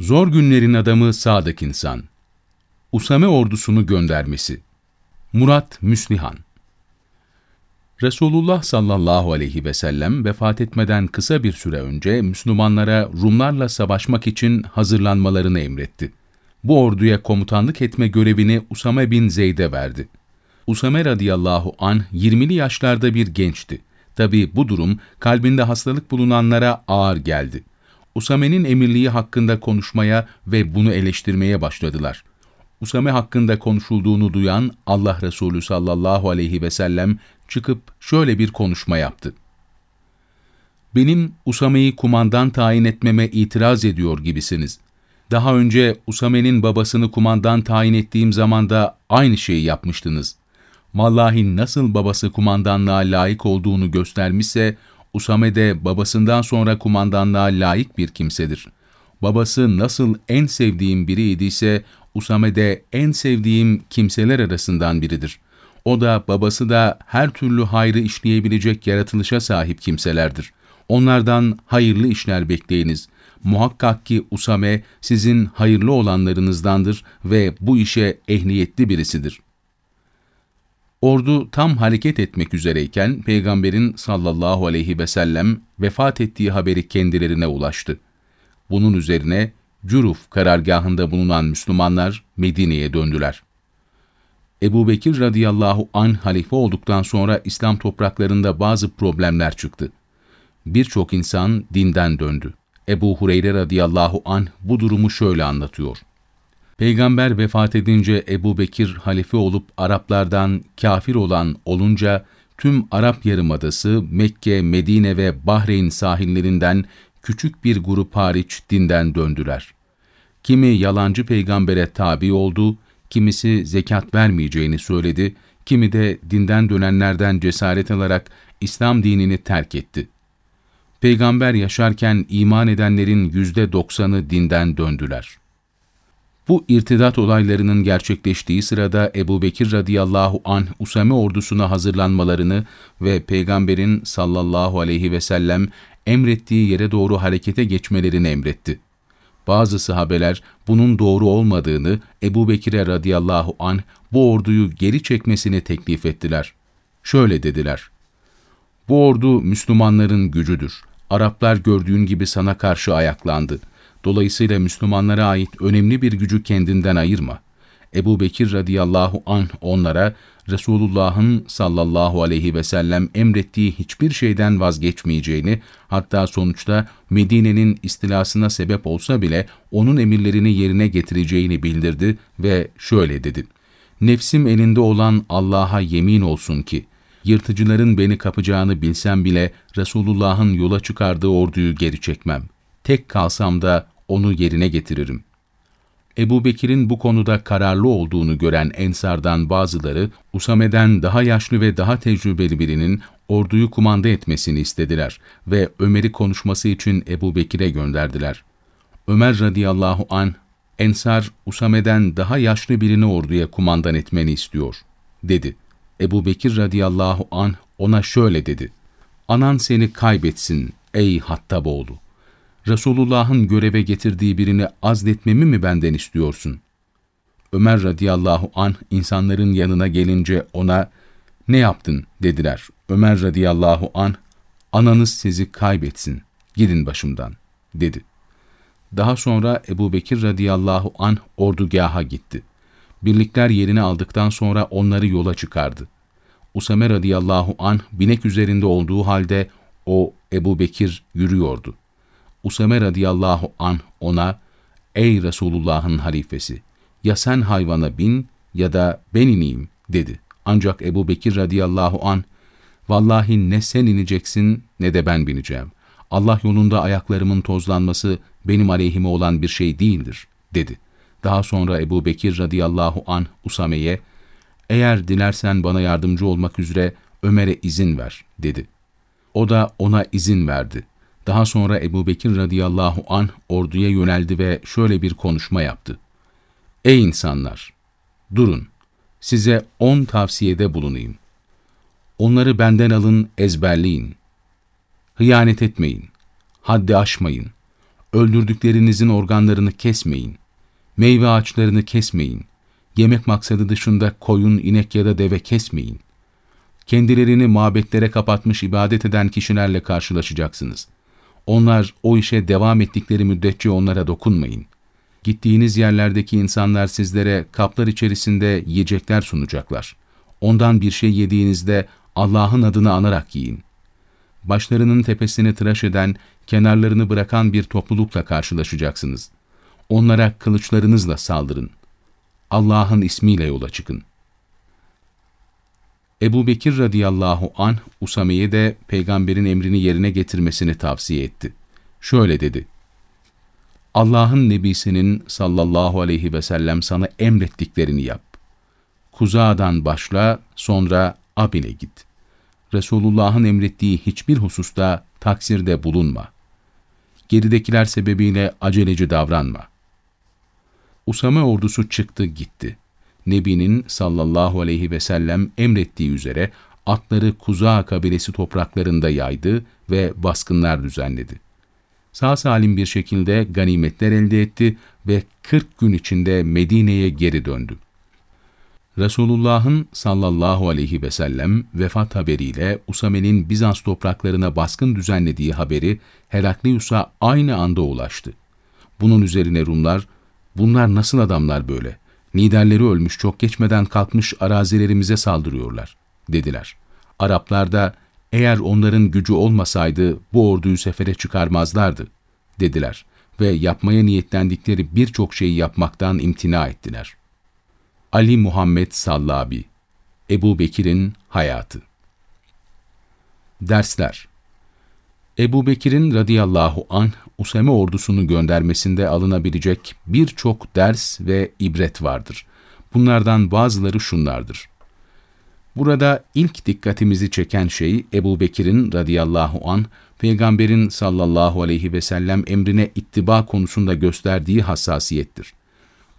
Zor günlerin adamı sadık insan. Usame ordusunu göndermesi. Murat Müslihan Resulullah sallallahu aleyhi ve sellem vefat etmeden kısa bir süre önce Müslümanlara Rumlarla savaşmak için hazırlanmalarını emretti. Bu orduya komutanlık etme görevini Usame bin Zeyd'e verdi. Usame radıyallahu anh 20'li yaşlarda bir gençti. Tabi bu durum kalbinde hastalık bulunanlara ağır geldi. Usame'nin emirliği hakkında konuşmaya ve bunu eleştirmeye başladılar. Usame hakkında konuşulduğunu duyan Allah Resulü sallallahu aleyhi ve sellem çıkıp şöyle bir konuşma yaptı. Benim Usame'yi kumandan tayin etmeme itiraz ediyor gibisiniz. Daha önce Usame'nin babasını kumandan tayin ettiğim zaman da aynı şeyi yapmıştınız. Vallahi nasıl babası kumandanlığa layık olduğunu göstermişse, Usame de babasından sonra kumandanlığa layık bir kimsedir. Babası nasıl en sevdiğim biri idiyse, Usame de en sevdiğim kimseler arasından biridir. O da babası da her türlü hayrı işleyebilecek yaratılışa sahip kimselerdir. Onlardan hayırlı işler bekleyiniz. Muhakkak ki Usame sizin hayırlı olanlarınızdandır ve bu işe ehliyetli birisidir. Ordu tam hareket etmek üzereyken Peygamberin sallallahu aleyhi ve sellem vefat ettiği haberi kendilerine ulaştı. Bunun üzerine Cüruf karargahında bulunan Müslümanlar Medine'ye döndüler. Ebu Bekir radıyallahu an halife olduktan sonra İslam topraklarında bazı problemler çıktı. Birçok insan dinden döndü. Ebu Hureyre radıyallahu an bu durumu şöyle anlatıyor. Peygamber vefat edince Ebu Bekir halife olup Araplardan kafir olan olunca tüm Arap Yarımadası, Mekke, Medine ve Bahreyn sahillerinden küçük bir grup hariç dinden döndüler. Kimi yalancı peygambere tabi oldu, kimisi zekat vermeyeceğini söyledi, kimi de dinden dönenlerden cesaret alarak İslam dinini terk etti. Peygamber yaşarken iman edenlerin yüzde doksanı dinden döndüler. Bu irtidat olaylarının gerçekleştiği sırada Ebu Bekir radıyallahu anh Usame ordusuna hazırlanmalarını ve Peygamberin sallallahu aleyhi ve sellem emrettiği yere doğru harekete geçmelerini emretti. Bazı sahabeler bunun doğru olmadığını Ebu Bekir'e radıyallahu anh bu orduyu geri çekmesini teklif ettiler. Şöyle dediler, Bu ordu Müslümanların gücüdür. Araplar gördüğün gibi sana karşı ayaklandı. Dolayısıyla Müslümanlara ait önemli bir gücü kendinden ayırma. Ebu Bekir radıyallahu anh onlara Resulullah'ın sallallahu aleyhi ve sellem emrettiği hiçbir şeyden vazgeçmeyeceğini, hatta sonuçta Medine'nin istilasına sebep olsa bile onun emirlerini yerine getireceğini bildirdi ve şöyle dedi. Nefsim elinde olan Allah'a yemin olsun ki, yırtıcıların beni kapacağını bilsem bile Resulullah'ın yola çıkardığı orduyu geri çekmem. Tek kalsam da onu yerine getiririm. Ebu Bekir'in bu konuda kararlı olduğunu gören Ensardan bazıları, Usame'den daha yaşlı ve daha tecrübeli birinin orduyu kumanda etmesini istediler ve Ömer'i konuşması için Ebu Bekir'e gönderdiler. Ömer radıyallahu an Ensar, Usame'den daha yaşlı birini orduya kumandan etmeni istiyor, dedi. Ebu Bekir radıyallahu an ona şöyle dedi. Anan seni kaybetsin ey Hattaboğlu. Resulullah'ın göreve getirdiği birini azletmemi mi benden istiyorsun? Ömer radıyallahu anh insanların yanına gelince ona ne yaptın dediler. Ömer radıyallahu anh ananız sizi kaybetsin gidin başımdan dedi. Daha sonra Ebu Bekir radıyallahu anh ordugaha gitti. Birlikler yerini aldıktan sonra onları yola çıkardı. Usame radıyallahu anh binek üzerinde olduğu halde o Ebu Bekir yürüyordu. Usame radıyallahu an ona, ''Ey Resulullah'ın halifesi, ya sen hayvana bin ya da ben ineyim.'' dedi. Ancak Ebu Bekir radıyallahu an, ''Vallahi ne sen ineceksin ne de ben bineceğim. Allah yolunda ayaklarımın tozlanması benim aleyhime olan bir şey değildir.'' dedi. Daha sonra Ebu Bekir radıyallahu an Usame'ye, ''Eğer dilersen bana yardımcı olmak üzere Ömer'e izin ver.'' dedi. O da ona izin verdi. Daha sonra Ebu Bekir radıyallahu anh orduya yöneldi ve şöyle bir konuşma yaptı. Ey insanlar! Durun, size on tavsiyede bulunayım. Onları benden alın, ezberleyin. Hıyanet etmeyin, haddi aşmayın, Öldürdüklerinizin organlarını kesmeyin. Meyve ağaçlarını kesmeyin. Yemek maksadı dışında koyun, inek ya da deve kesmeyin. Kendilerini mabetlere kapatmış ibadet eden kişilerle karşılaşacaksınız. Onlar o işe devam ettikleri müddetçe onlara dokunmayın. Gittiğiniz yerlerdeki insanlar sizlere kaplar içerisinde yiyecekler sunacaklar. Ondan bir şey yediğinizde Allah'ın adını anarak yiyin. Başlarının tepesini tıraş eden, kenarlarını bırakan bir toplulukla karşılaşacaksınız. Onlara kılıçlarınızla saldırın. Allah'ın ismiyle yola çıkın. Ebu Bekir radıyallahu anh, Usame'ye de peygamberin emrini yerine getirmesini tavsiye etti. Şöyle dedi, Allah'ın nebisinin sallallahu aleyhi ve sellem sana emrettiklerini yap. Kuzağdan başla, sonra Abil'e git. Resulullah'ın emrettiği hiçbir hususta taksirde bulunma. Geridekiler sebebiyle aceleci davranma. Usame ordusu çıktı gitti. Nebi'nin sallallahu aleyhi ve sellem emrettiği üzere atları Kuza kabilesi topraklarında yaydı ve baskınlar düzenledi. Sağ salim bir şekilde ganimetler elde etti ve 40 gün içinde Medine'ye geri döndü. Resulullah'ın sallallahu aleyhi ve sellem vefat haberiyle Usame'nin Bizans topraklarına baskın düzenlediği haberi Heraklius'a aynı anda ulaştı. Bunun üzerine Rumlar, bunlar nasıl adamlar böyle? Liderleri ölmüş çok geçmeden kalkmış arazilerimize saldırıyorlar, dediler. Araplar da, eğer onların gücü olmasaydı bu orduyu sefere çıkarmazlardı, dediler ve yapmaya niyetlendikleri birçok şeyi yapmaktan imtina ettiler. Ali Muhammed Sallabi Ebu Bekir'in Hayatı Dersler Ebu Bekir'in radıyallahu anh Usame ordusunu göndermesinde alınabilecek birçok ders ve ibret vardır. Bunlardan bazıları şunlardır. Burada ilk dikkatimizi çeken şey Ebu Bekir'in radıyallahu an Peygamberin sallallahu aleyhi ve sellem emrine ittiba konusunda gösterdiği hassasiyettir.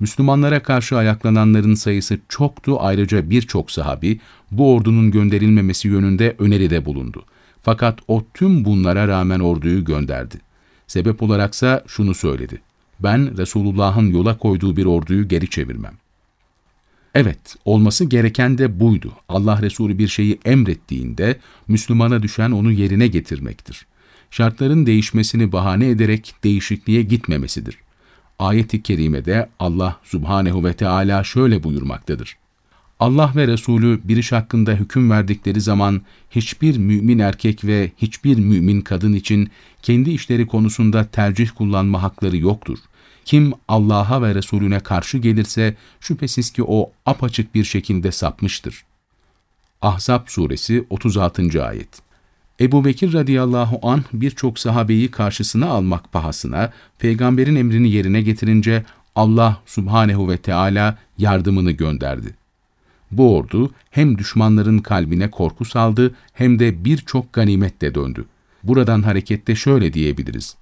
Müslümanlara karşı ayaklananların sayısı çoktu ayrıca birçok sahabi bu ordunun gönderilmemesi yönünde öneride bulundu. Fakat o tüm bunlara rağmen orduyu gönderdi. Sebep olaraksa şunu söyledi. Ben Resulullah'ın yola koyduğu bir orduyu geri çevirmem. Evet, olması gereken de buydu. Allah Resulü bir şeyi emrettiğinde Müslümana düşen onu yerine getirmektir. Şartların değişmesini bahane ederek değişikliğe gitmemesidir. Ayet-i kerimede Allah subhanehu ve Teala şöyle buyurmaktadır. Allah ve Resulü bir iş hakkında hüküm verdikleri zaman hiçbir mümin erkek ve hiçbir mümin kadın için kendi işleri konusunda tercih kullanma hakları yoktur. Kim Allah'a ve Resulüne karşı gelirse şüphesiz ki o apaçık bir şekilde sapmıştır. Ahzab suresi 36. ayet Ebu Bekir radıyallahu an birçok sahabeyi karşısına almak pahasına peygamberin emrini yerine getirince Allah subhanehu ve Teala yardımını gönderdi. Bu ordu hem düşmanların kalbine korku saldı hem de birçok ganimetle döndü. Buradan hareketle şöyle diyebiliriz.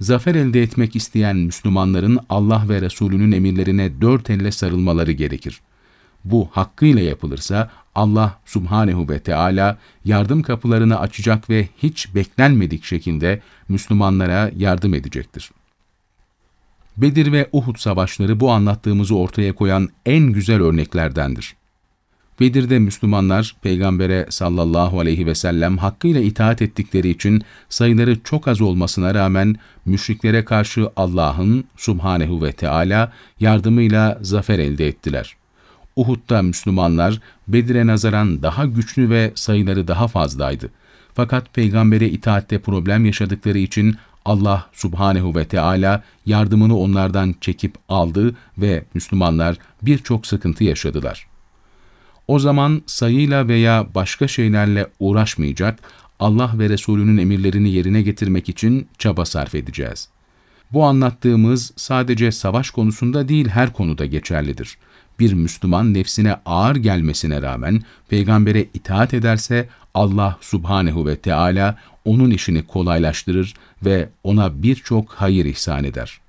Zafer elde etmek isteyen Müslümanların Allah ve Resulünün emirlerine dört elle sarılmaları gerekir. Bu hakkıyla yapılırsa Allah subhanehu ve Teala yardım kapılarını açacak ve hiç beklenmedik şekilde Müslümanlara yardım edecektir. Bedir ve Uhud savaşları bu anlattığımızı ortaya koyan en güzel örneklerdendir. Bedir'de Müslümanlar Peygamber'e sallallahu aleyhi ve sellem hakkıyla itaat ettikleri için sayıları çok az olmasına rağmen müşriklere karşı Allah'ın subhanehu ve Teala yardımıyla zafer elde ettiler. Uhud'da Müslümanlar Bedir'e nazaran daha güçlü ve sayıları daha fazlaydı. Fakat peygambere itaatte problem yaşadıkları için Allah subhanehu ve Teala yardımını onlardan çekip aldı ve Müslümanlar birçok sıkıntı yaşadılar. O zaman sayıyla veya başka şeylerle uğraşmayacak, Allah ve Resulünün emirlerini yerine getirmek için çaba sarf edeceğiz. Bu anlattığımız sadece savaş konusunda değil her konuda geçerlidir. Bir Müslüman nefsine ağır gelmesine rağmen peygambere itaat ederse Allah subhanehu ve Teala onun işini kolaylaştırır ve ona birçok hayır ihsan eder.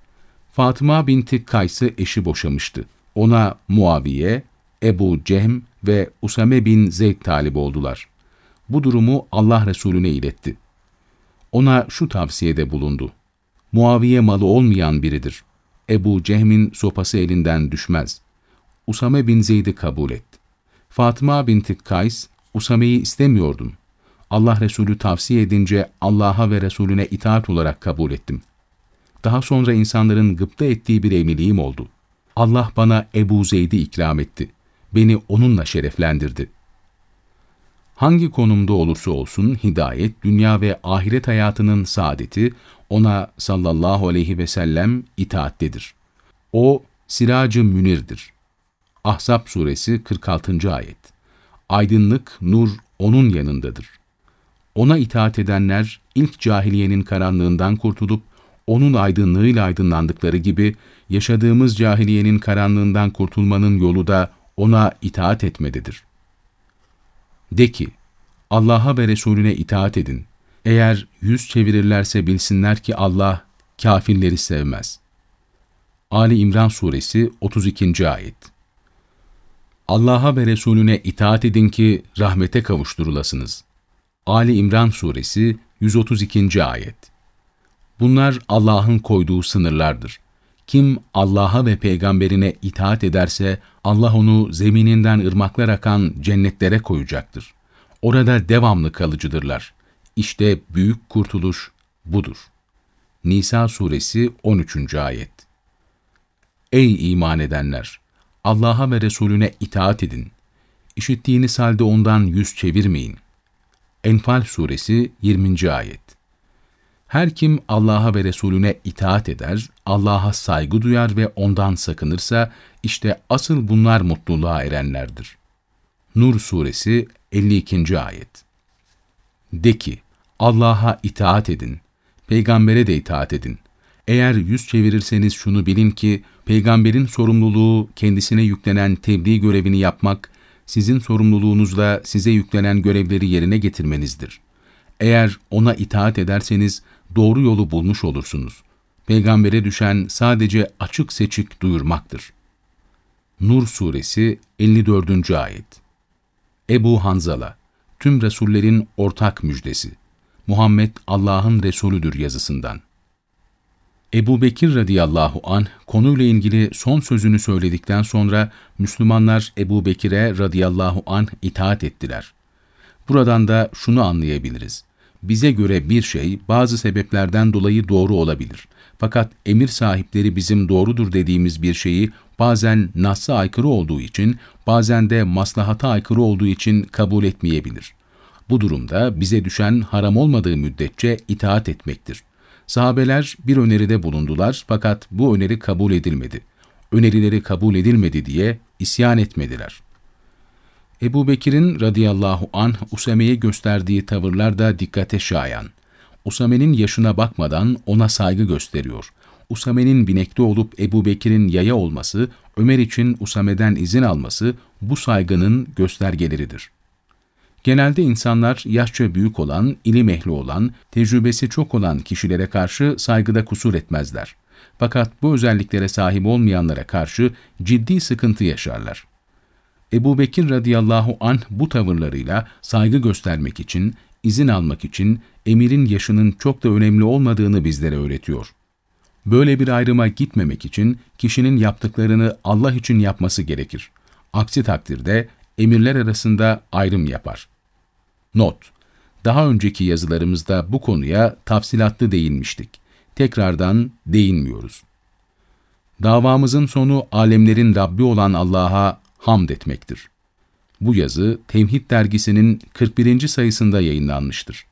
Fatıma binti Kays'ı eşi boşamıştı. Ona Muaviye, Ebu Cehm ve Usame bin Zeyd talip oldular. Bu durumu Allah Resulüne iletti. Ona şu tavsiyede bulundu. Muaviye malı olmayan biridir. Ebu Cehm'in sopası elinden düşmez. Usame bin Zeyd'i kabul et. Fatıma binti Kays, Usame'yi istemiyordum. Allah Resulü tavsiye edince Allah'a ve Resulüne itaat olarak kabul ettim. Daha sonra insanların gıpta ettiği bir evliliğim oldu. Allah bana Ebu Zeyd'i ikram etti. Beni onunla şereflendirdi. Hangi konumda olursa olsun hidayet, dünya ve ahiret hayatının saadeti ona sallallahu aleyhi ve sellem itaattedir. O, siracı münirdir. Ahzab suresi 46. ayet. Aydınlık, nur onun yanındadır. Ona itaat edenler ilk cahiliyenin karanlığından kurtulup onun aydınlığıyla aydınlandıkları gibi yaşadığımız cahiliyenin karanlığından kurtulmanın yolu da ona itaat etmededir. De ki, Allah'a ve Resulüne itaat edin. Eğer yüz çevirirlerse bilsinler ki Allah kafirleri sevmez. Ali İmran Suresi 32. Ayet Allah'a ve Resulüne itaat edin ki rahmete kavuşturulasınız. Ali İmran Suresi 132. Ayet Bunlar Allah'ın koyduğu sınırlardır. Kim Allah'a ve peygamberine itaat ederse Allah onu zemininden ırmaklar akan cennetlere koyacaktır. Orada devamlı kalıcıdırlar. İşte büyük kurtuluş budur. Nisa suresi 13. ayet Ey iman edenler! Allah'a ve Resulüne itaat edin. İşittiğiniz halde ondan yüz çevirmeyin. Enfal suresi 20. ayet her kim Allah'a ve Resulüne itaat eder, Allah'a saygı duyar ve ondan sakınırsa, işte asıl bunlar mutluluğa erenlerdir. Nur Suresi 52. Ayet De ki, Allah'a itaat edin, peygambere de itaat edin. Eğer yüz çevirirseniz şunu bilin ki, peygamberin sorumluluğu kendisine yüklenen tebliğ görevini yapmak, sizin sorumluluğunuzla size yüklenen görevleri yerine getirmenizdir. Eğer ona itaat ederseniz, doğru yolu bulmuş olursunuz. Peygambere düşen sadece açık seçik duyurmaktır. Nur Suresi 54. Ayet Ebu Hanzala, tüm Resullerin ortak müjdesi. Muhammed Allah'ın Resulüdür yazısından. Ebu Bekir radıyallahu anh konuyla ilgili son sözünü söyledikten sonra Müslümanlar Ebu Bekir'e radıyallahu anh itaat ettiler. Buradan da şunu anlayabiliriz bize göre bir şey bazı sebeplerden dolayı doğru olabilir. Fakat emir sahipleri bizim doğrudur dediğimiz bir şeyi bazen nas'a aykırı olduğu için, bazen de maslahata aykırı olduğu için kabul etmeyebilir. Bu durumda bize düşen haram olmadığı müddetçe itaat etmektir. Sahabeler bir öneride bulundular fakat bu öneri kabul edilmedi. Önerileri kabul edilmedi diye isyan etmediler. Ebu Bekir'in radıyallahu anh Usame'ye gösterdiği tavırlar da dikkate şayan. Usame'nin yaşına bakmadan ona saygı gösteriyor. Usame'nin binekte olup Ebu Bekir'in yaya olması, Ömer için Usame'den izin alması bu saygının göstergeleridir. Genelde insanlar yaşça büyük olan, ilim ehli olan, tecrübesi çok olan kişilere karşı saygıda kusur etmezler. Fakat bu özelliklere sahip olmayanlara karşı ciddi sıkıntı yaşarlar. Ebu Bekir radıyallahu anh bu tavırlarıyla saygı göstermek için, izin almak için emirin yaşının çok da önemli olmadığını bizlere öğretiyor. Böyle bir ayrıma gitmemek için kişinin yaptıklarını Allah için yapması gerekir. Aksi takdirde emirler arasında ayrım yapar. Not Daha önceki yazılarımızda bu konuya tafsilatlı değinmiştik. Tekrardan değinmiyoruz. Davamızın sonu alemlerin Rabbi olan Allah'a hamd etmektir. Bu yazı Tevhid dergisinin 41. sayısında yayınlanmıştır.